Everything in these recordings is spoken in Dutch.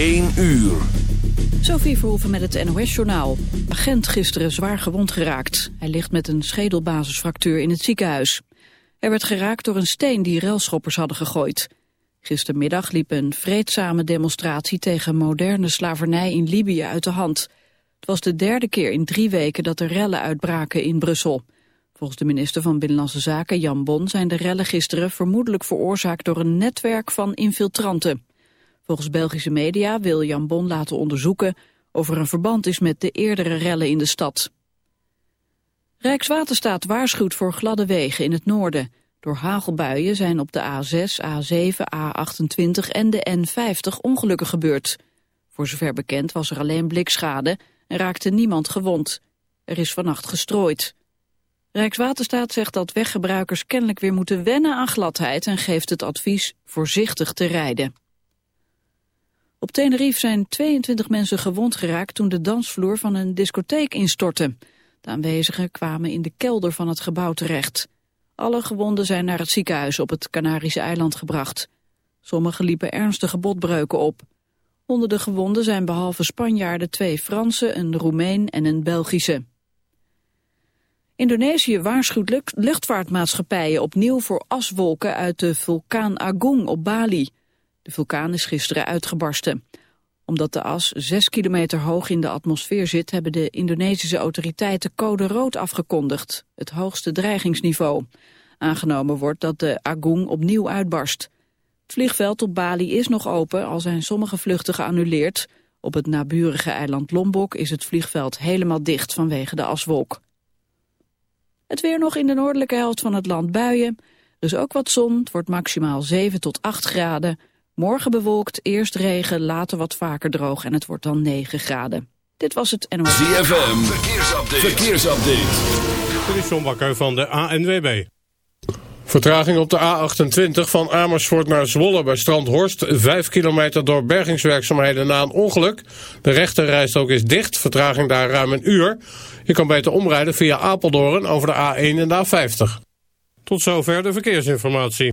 1 uur. Sophie Verhoeven met het NOS-journaal. Agent gisteren zwaar gewond geraakt. Hij ligt met een schedelbasisfractuur in het ziekenhuis. Hij werd geraakt door een steen die relschoppers hadden gegooid. Gistermiddag liep een vreedzame demonstratie tegen moderne slavernij in Libië uit de hand. Het was de derde keer in drie weken dat er rellen uitbraken in Brussel. Volgens de minister van Binnenlandse Zaken, Jan Bon, zijn de rellen gisteren vermoedelijk veroorzaakt door een netwerk van infiltranten. Volgens Belgische media wil Jan Bon laten onderzoeken of er een verband is met de eerdere rellen in de stad. Rijkswaterstaat waarschuwt voor gladde wegen in het noorden. Door hagelbuien zijn op de A6, A7, A28 en de N50 ongelukken gebeurd. Voor zover bekend was er alleen blikschade en raakte niemand gewond. Er is vannacht gestrooid. Rijkswaterstaat zegt dat weggebruikers kennelijk weer moeten wennen aan gladheid... en geeft het advies voorzichtig te rijden. Op Tenerife zijn 22 mensen gewond geraakt toen de dansvloer van een discotheek instortte. De aanwezigen kwamen in de kelder van het gebouw terecht. Alle gewonden zijn naar het ziekenhuis op het Canarische eiland gebracht. Sommigen liepen ernstige botbreuken op. Onder de gewonden zijn behalve Spanjaarden twee Fransen, een Roemeen en een Belgische. Indonesië waarschuwt luchtvaartmaatschappijen opnieuw voor aswolken uit de vulkaan Agung op Bali. De vulkaan is gisteren uitgebarsten. Omdat de as zes kilometer hoog in de atmosfeer zit... hebben de Indonesische autoriteiten code rood afgekondigd. Het hoogste dreigingsniveau. Aangenomen wordt dat de Agung opnieuw uitbarst. Het vliegveld op Bali is nog open, al zijn sommige vluchten geannuleerd. Op het naburige eiland Lombok is het vliegveld helemaal dicht vanwege de aswolk. Het weer nog in de noordelijke helft van het land buien. Is ook wat zon, het wordt maximaal 7 tot 8 graden. Morgen bewolkt, eerst regen, later wat vaker droog en het wordt dan 9 graden. Dit was het NOS. ZFM, verkeersupdate. verkeersupdate. Dit is John Bakker van de ANWB. Vertraging op de A28 van Amersfoort naar Zwolle bij Strandhorst. 5 kilometer door bergingswerkzaamheden na een ongeluk. De rechterrijstrook is dicht, vertraging daar ruim een uur. Je kan beter omrijden via Apeldoorn over de A1 en de A50. Tot zover de verkeersinformatie.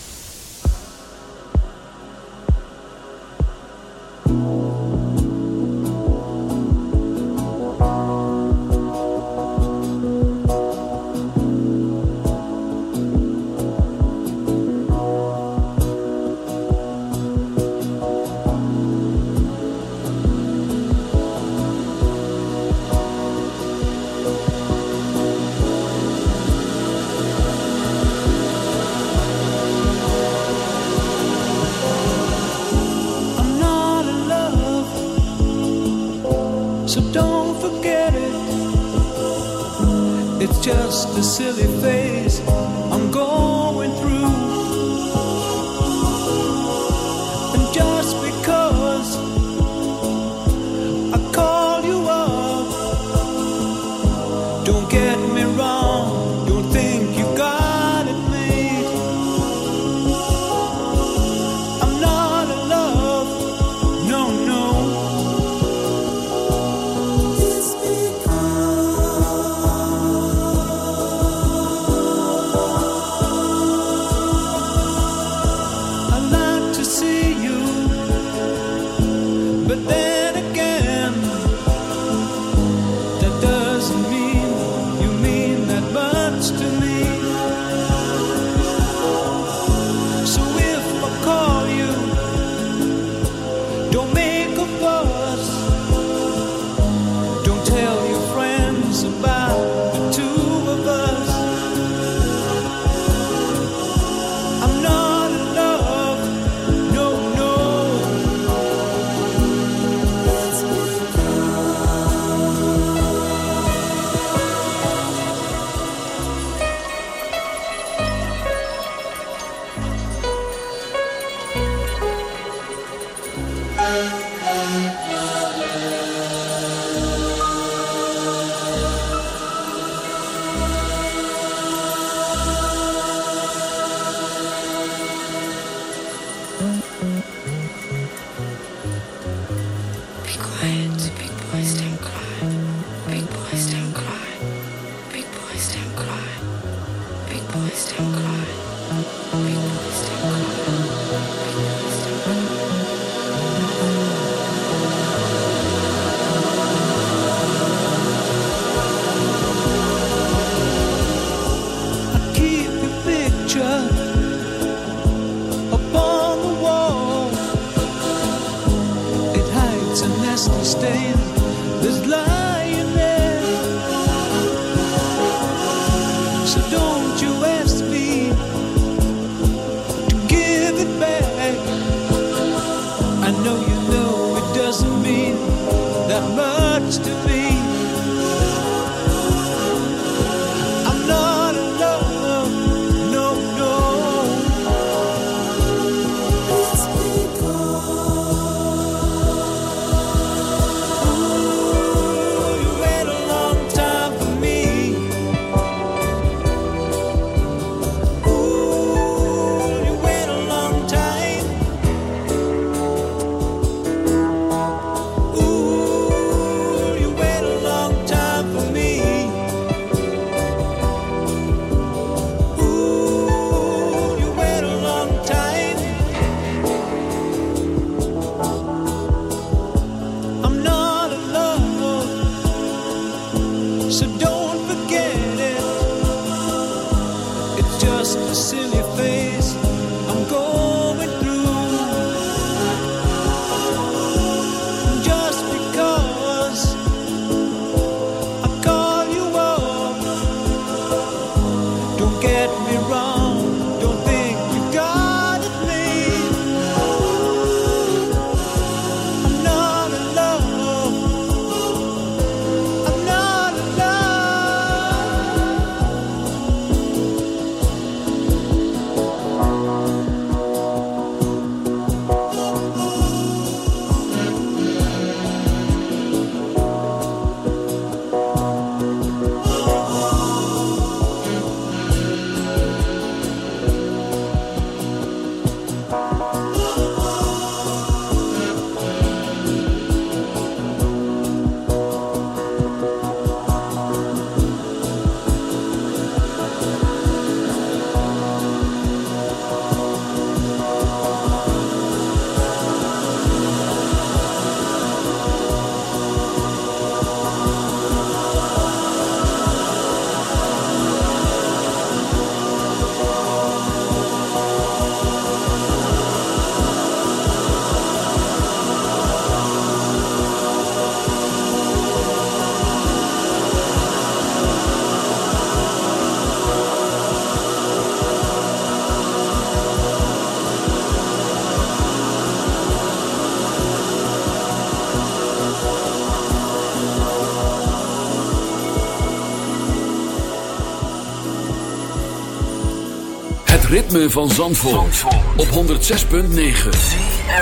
ritme van Zandvoort, op 106.9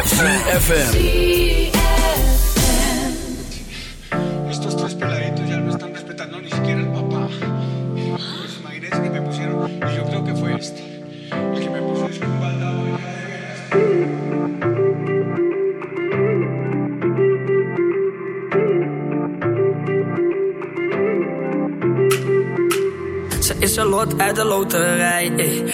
CFFM Estos tres peladitos ya no están respetando ni siquiera el papá. Pues imagínense que me pusieron y yo creo que fue este el que me puso es un Ze is een lot uit de loterij, ey.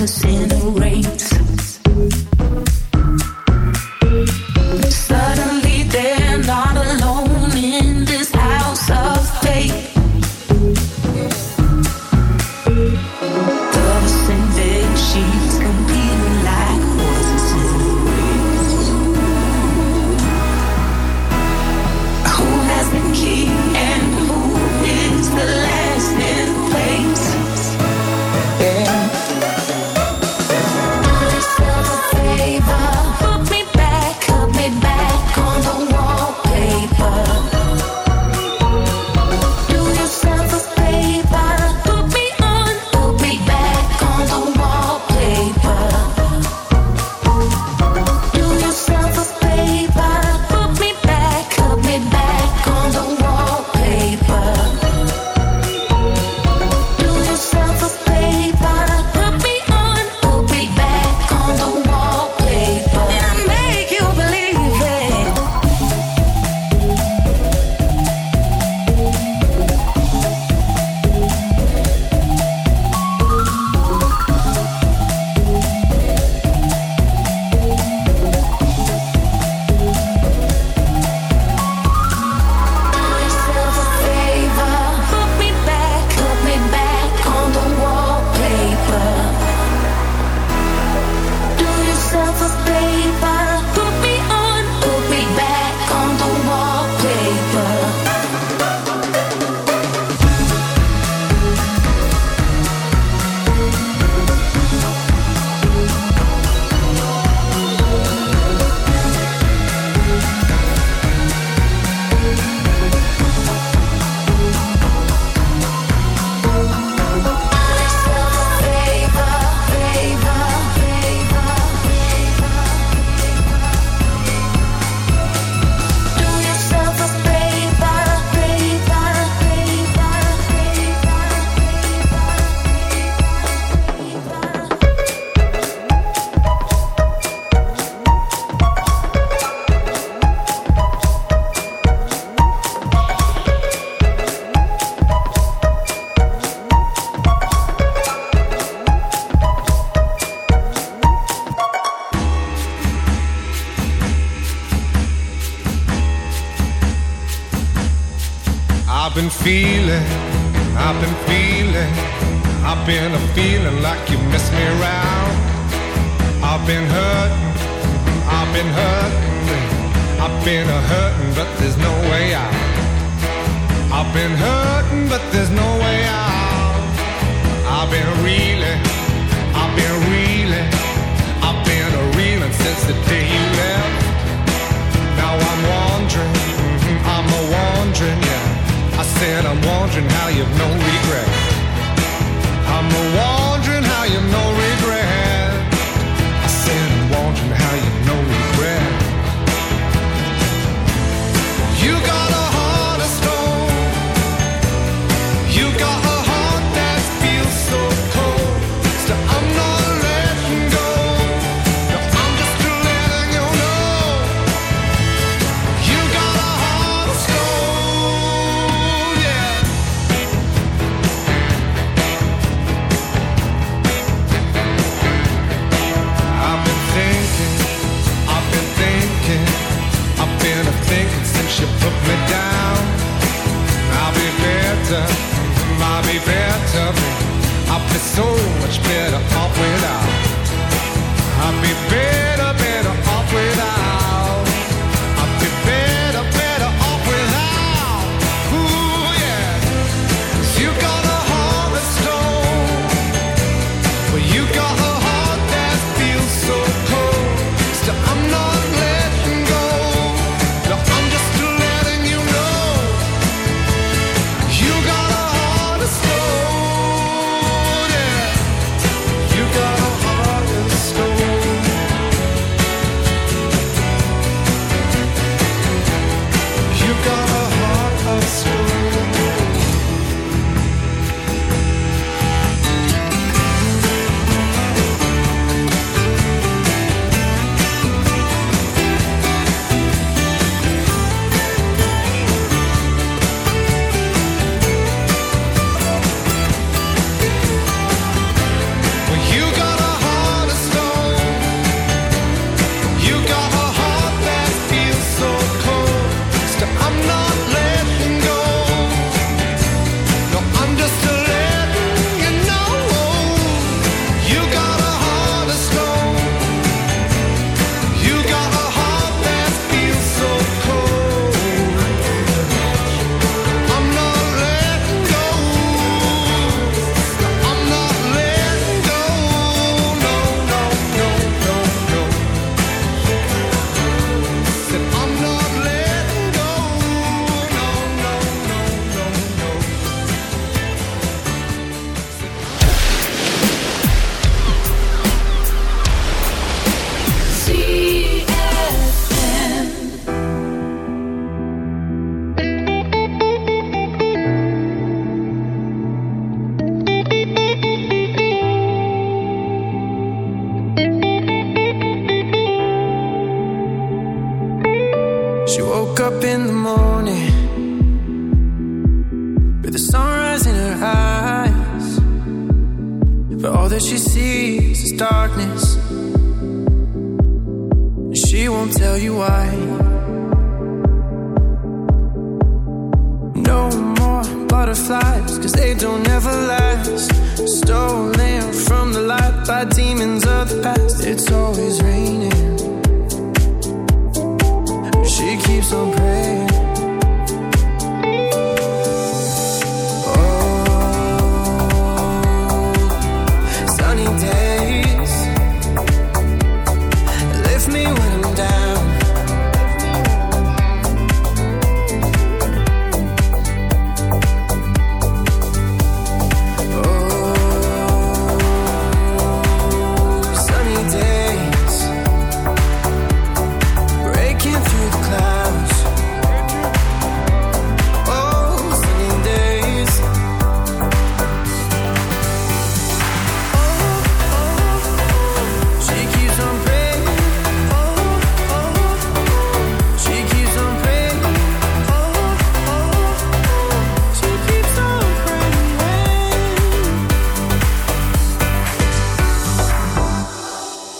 like horses in a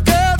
girl